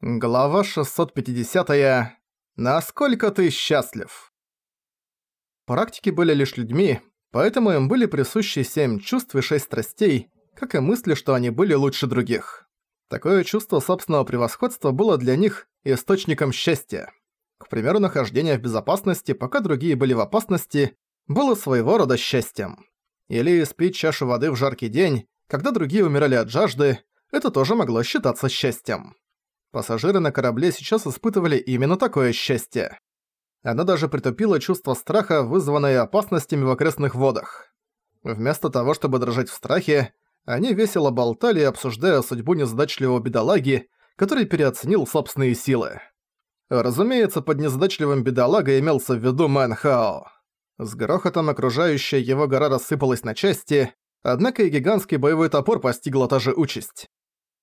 Глава 650. -я. Насколько ты счастлив? Практики были лишь людьми, поэтому им были присущи семь чувств и шесть страстей, как и мысли, что они были лучше других. Такое чувство собственного превосходства было для них источником счастья. К примеру, нахождение в безопасности, пока другие были в опасности, было своего рода счастьем. Или испить чашу воды в жаркий день, когда другие умирали от жажды, это тоже могло считаться счастьем. Пассажиры на корабле сейчас испытывали именно такое счастье. Оно даже притупило чувство страха, вызванное опасностями в окрестных водах. Вместо того, чтобы дрожать в страхе, они весело болтали, обсуждая судьбу незадачливого бедолаги, который переоценил собственные силы. Разумеется, под незадачливым бедолагой имелся в виду Мэнхао. С грохотом окружающая его гора рассыпалась на части, однако и гигантский боевой топор постигла та же участь.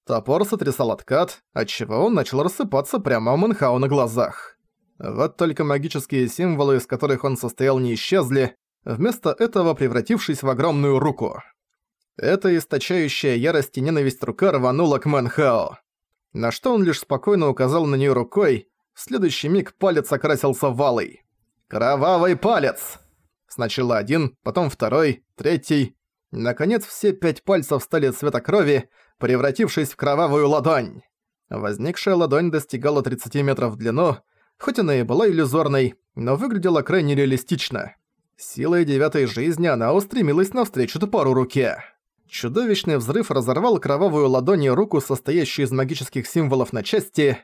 Топор сотрясал откат, отчего он начал рассыпаться прямо у Мэнхау на глазах. Вот только магические символы, из которых он состоял, не исчезли, вместо этого превратившись в огромную руку. Эта источающая ярость и ненависть рука рванула к Мэнхао. На что он лишь спокойно указал на нее рукой, в следующий миг палец окрасился валой. «Кровавый палец!» Сначала один, потом второй, третий. Наконец все пять пальцев стали цвета крови, превратившись в кровавую ладонь. Возникшая ладонь достигала 30 метров в длину, хоть она и была иллюзорной, но выглядела крайне реалистично. Силой девятой жизни она устремилась навстречу топору руке. Чудовищный взрыв разорвал кровавую ладонь и руку, состоящую из магических символов на части.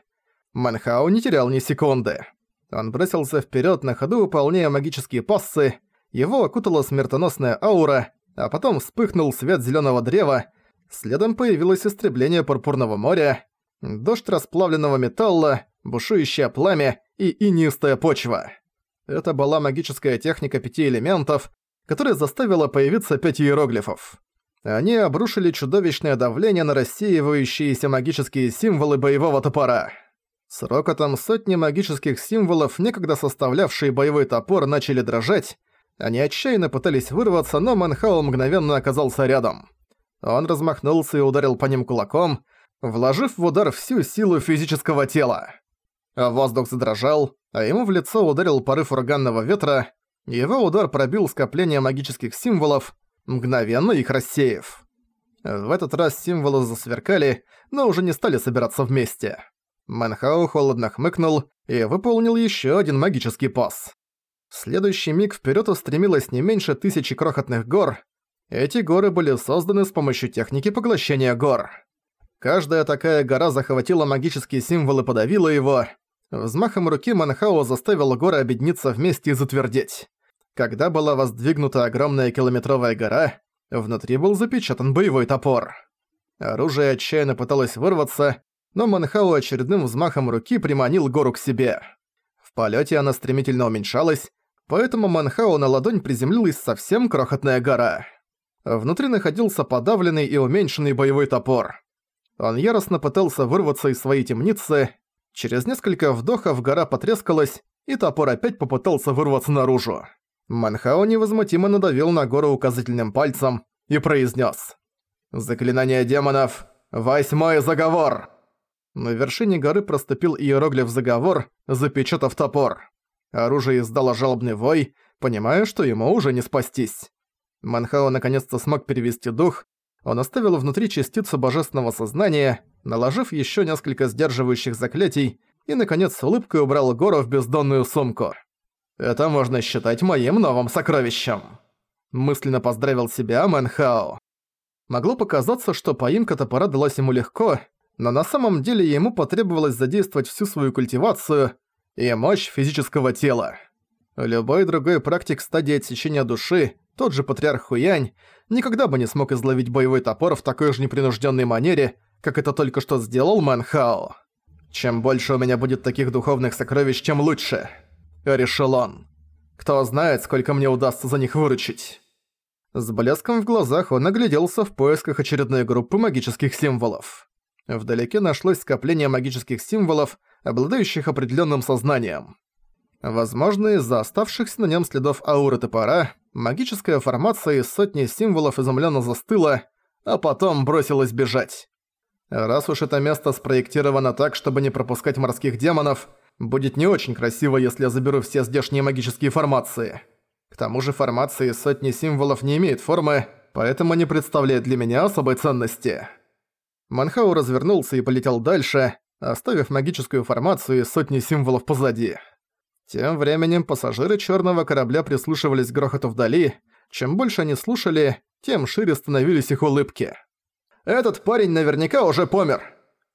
Манхау не терял ни секунды. Он бросился вперед на ходу, выполняя магические пассы, его окутала смертоносная аура, а потом вспыхнул свет зеленого древа, Следом появилось истребление Пурпурного моря, дождь расплавленного металла, бушующее пламя и инистая почва. Это была магическая техника пяти элементов, которая заставила появиться пять иероглифов. Они обрушили чудовищное давление на рассеивающиеся магические символы боевого топора. С рокотом сотни магических символов, некогда составлявшие боевой топор, начали дрожать. Они отчаянно пытались вырваться, но Манхау мгновенно оказался рядом. Он размахнулся и ударил по ним кулаком, вложив в удар всю силу физического тела. Воздух задрожал, а ему в лицо ударил порыв ураганного ветра, его удар пробил скопление магических символов, мгновенно их рассеяв. В этот раз символы засверкали, но уже не стали собираться вместе. Манхау холодно хмыкнул и выполнил еще один магический пас. Следующий миг вперед устремилось не меньше тысячи крохотных гор, эти горы были созданы с помощью техники поглощения гор. Каждая такая гора захватила магические символы и подавила его. Взмахом руки Манхао заставил горы объединиться вместе и затвердеть. Когда была воздвигнута огромная километровая гора, внутри был запечатан боевой топор. Оружие отчаянно пыталось вырваться, но Манхао очередным взмахом руки приманил гору к себе. В полете она стремительно уменьшалась, поэтому Манхао на ладонь приземлилась совсем крохотная гора. Внутри находился подавленный и уменьшенный боевой топор. Он яростно пытался вырваться из своей темницы. Через несколько вдохов гора потрескалась, и топор опять попытался вырваться наружу. Манхао невозмутимо надавил на гору указательным пальцем и произнес: «Заклинание демонов! Восьмой заговор!» На вершине горы проступил иероглиф «Заговор», запечатав топор. Оружие издало жалобный вой, понимая, что ему уже не спастись. Манхао наконец-то смог перевести дух, он оставил внутри частицу божественного сознания, наложив еще несколько сдерживающих заклятий, и, наконец, с улыбкой убрал гору в бездонную сумку. «Это можно считать моим новым сокровищем!» Мысленно поздравил себя Мэнхао. Могло показаться, что поимка топора далась ему легко, но на самом деле ему потребовалось задействовать всю свою культивацию и мощь физического тела. Любой другой практик стадии отсечения души тот же патриарх Хуянь никогда бы не смог изловить боевой топор в такой же непринужденной манере, как это только что сделал Мэн Хао. «Чем больше у меня будет таких духовных сокровищ, тем лучше», — решил он. «Кто знает, сколько мне удастся за них выручить». С блеском в глазах он огляделся в поисках очередной группы магических символов. Вдалеке нашлось скопление магических символов, обладающих определенным сознанием. Возможно, из-за оставшихся на нем следов ауры топора, магическая формация из сотни символов изумленно застыла, а потом бросилась бежать. Раз уж это место спроектировано так, чтобы не пропускать морских демонов, будет не очень красиво, если я заберу все здешние магические формации. К тому же формации сотни символов не имеют формы, поэтому не представляет для меня особой ценности. Манхау развернулся и полетел дальше, оставив магическую формацию и сотни символов позади. Тем временем пассажиры черного корабля прислушивались к грохоту вдали. Чем больше они слушали, тем шире становились их улыбки. «Этот парень наверняка уже помер.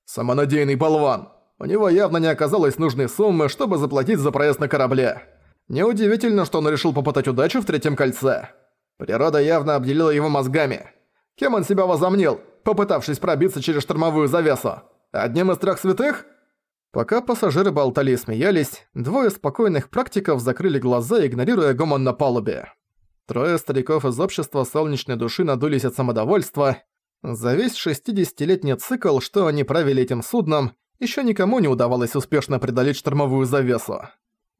Самонадеянный болван. У него явно не оказалось нужной суммы, чтобы заплатить за проезд на корабле. Неудивительно, что он решил попытать удачу в третьем кольце. Природа явно обделила его мозгами. Кем он себя возомнил, попытавшись пробиться через штормовую завесу? Одним из трех святых?» Пока пассажиры болтали и смеялись, двое спокойных практиков закрыли глаза, игнорируя гомон на палубе. Трое стариков из общества солнечной души надулись от самодовольства. За весь 60-летний цикл, что они правили этим судном, еще никому не удавалось успешно преодолеть штормовую завесу.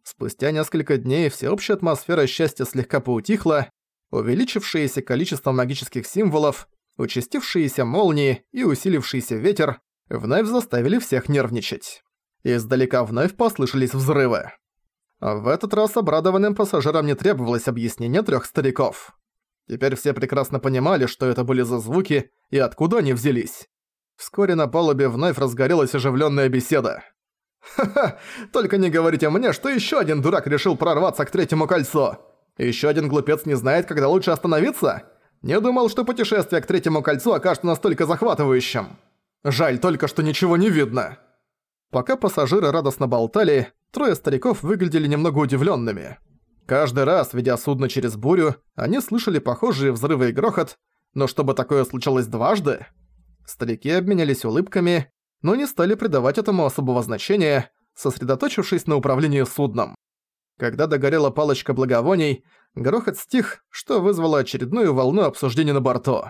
Спустя несколько дней всеобщая атмосфера счастья слегка поутихла, увеличившееся количество магических символов, участившиеся молнии и усилившийся ветер вновь заставили всех нервничать. Издалека вновь послышались взрывы. В этот раз обрадованным пассажирам не требовалось объяснение трёх стариков. Теперь все прекрасно понимали, что это были за звуки и откуда они взялись. Вскоре на палубе вновь разгорелась оживлённая беседа. «Ха-ха, только не говорите мне, что ещё один дурак решил прорваться к третьему кольцу. Ещё один глупец не знает, когда лучше остановиться? Не думал, что путешествие к третьему кольцу окажется настолько захватывающим. Жаль только, что ничего не видно». Пока пассажиры радостно болтали, трое стариков выглядели немного удивленными. Каждый раз, ведя судно через бурю, они слышали похожие взрывы и грохот, но чтобы такое случалось дважды... Старики обменялись улыбками, но не стали придавать этому особого значения, сосредоточившись на управлении судном. Когда догорела палочка благовоний, грохот стих, что вызвало очередную волну обсуждений на борту.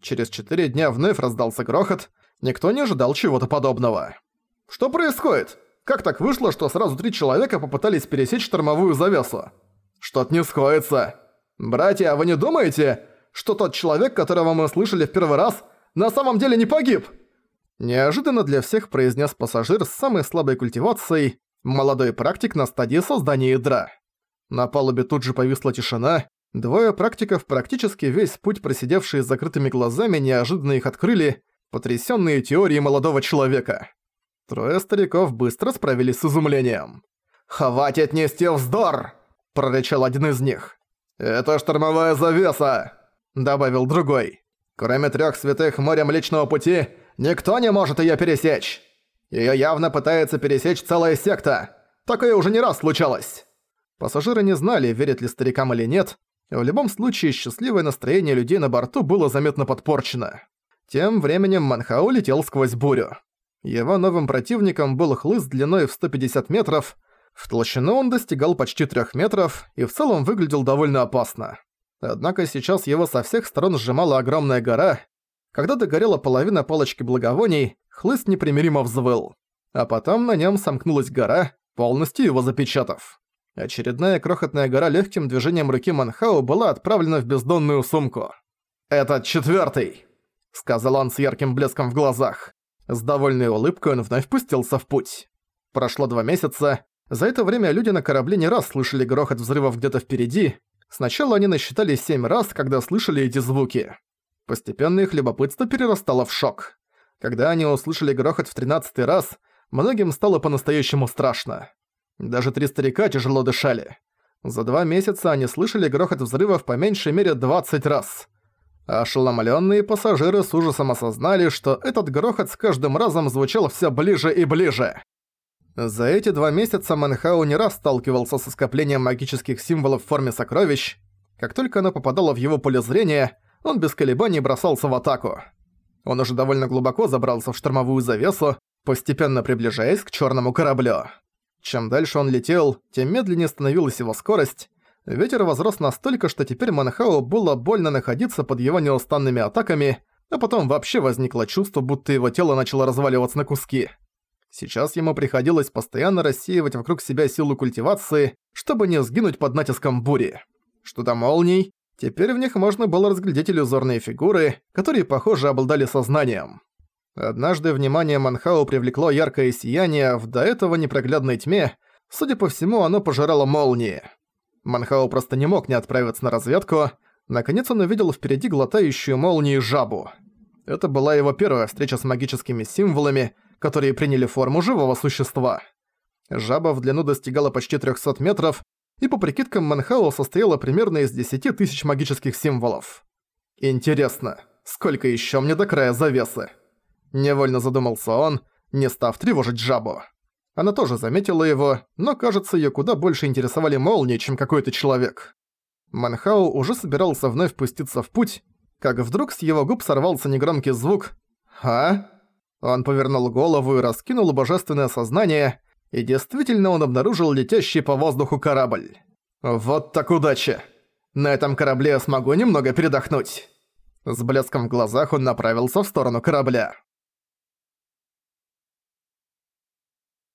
Через четыре дня вновь раздался грохот, никто не ожидал чего-то подобного. Что происходит? Как так вышло, что сразу три человека попытались пересечь штормовую завесу? Что-то не сходится. Братья, вы не думаете, что тот человек, которого мы слышали в первый раз, на самом деле не погиб?» Неожиданно для всех произнес пассажир с самой слабой культивацией, молодой практик на стадии создания ядра. На палубе тут же повисла тишина, двое практиков, практически весь путь просидевшие с закрытыми глазами, неожиданно их открыли, потрясённые теорией молодого человека. Трое стариков быстро справились с изумлением. «Хватит нести вздор!» – прорычал один из них. «Это штормовая завеса!» – добавил другой. «Кроме трёх святых моря Млечного Пути, никто не может её пересечь! Её явно пытается пересечь целая секта! Такое уже не раз случалось!» Пассажиры не знали, верят ли старикам или нет. В любом случае, счастливое настроение людей на борту было заметно подпорчено. Тем временем Манхау летел сквозь бурю. Его новым противником был хлыст длиной в 150 метров, в толщину он достигал почти 3 метров и в целом выглядел довольно опасно. Однако сейчас его со всех сторон сжимала огромная гора. Когда догорела половина палочки благовоний, хлыст непримиримо взвыл. А потом на нем сомкнулась гора, полностью его запечатав. Очередная крохотная гора легким движением руки Манхау была отправлена в бездонную сумку. «Это четвертый, сказал он с ярким блеском в глазах. С довольной улыбкой он вновь пустился в путь. Прошло два месяца. За это время люди на корабле не раз слышали грохот взрывов где-то впереди. Сначала они насчитали семь раз, когда слышали эти звуки. Постепенно их любопытство перерастало в шок. Когда они услышали грохот в тринадцатый раз, многим стало по-настоящему страшно. Даже три старика тяжело дышали. За два месяца они слышали грохот взрывов по меньшей мере 20 раз. Ошеломлённые пассажиры с ужасом осознали, что этот грохот с каждым разом звучал все ближе и ближе. За эти два месяца Манхау не раз сталкивался со скоплением магических символов в форме сокровищ. Как только оно попадало в его поле зрения, он без колебаний бросался в атаку. Он уже довольно глубоко забрался в штормовую завесу, постепенно приближаясь к чёрному кораблю. Чем дальше он летел, тем медленнее становилась его скорость, Ветер возрос настолько, что теперь Манхау было больно находиться под его неустанными атаками, а потом вообще возникло чувство, будто его тело начало разваливаться на куски. Сейчас ему приходилось постоянно рассеивать вокруг себя силу культивации, чтобы не сгинуть под натиском бури. Что до молний, теперь в них можно было разглядеть иллюзорные фигуры, которые, похоже, обладали сознанием. Однажды внимание Манхау привлекло яркое сияние в до этого непроглядной тьме, судя по всему, оно пожирало молнии. Манхау просто не мог не отправиться на разведку, наконец он увидел впереди глотающую молнии жабу. Это была его первая встреча с магическими символами, которые приняли форму живого существа. Жаба в длину достигала почти 300 метров, и по прикидкам Манхау состояла примерно из 10 тысяч магических символов. Интересно, сколько еще мне до края завесы? Невольно задумался он, не став тревожить жабу. Она тоже заметила его, но, кажется, её куда больше интересовали молнии, чем какой-то человек. Манхау уже собирался вновь пуститься в путь, как вдруг с его губ сорвался негромкий звук «А?». Он повернул голову и раскинул божественное сознание, и действительно он обнаружил летящий по воздуху корабль. «Вот так удача! На этом корабле я смогу немного передохнуть!» С блеском в глазах он направился в сторону корабля.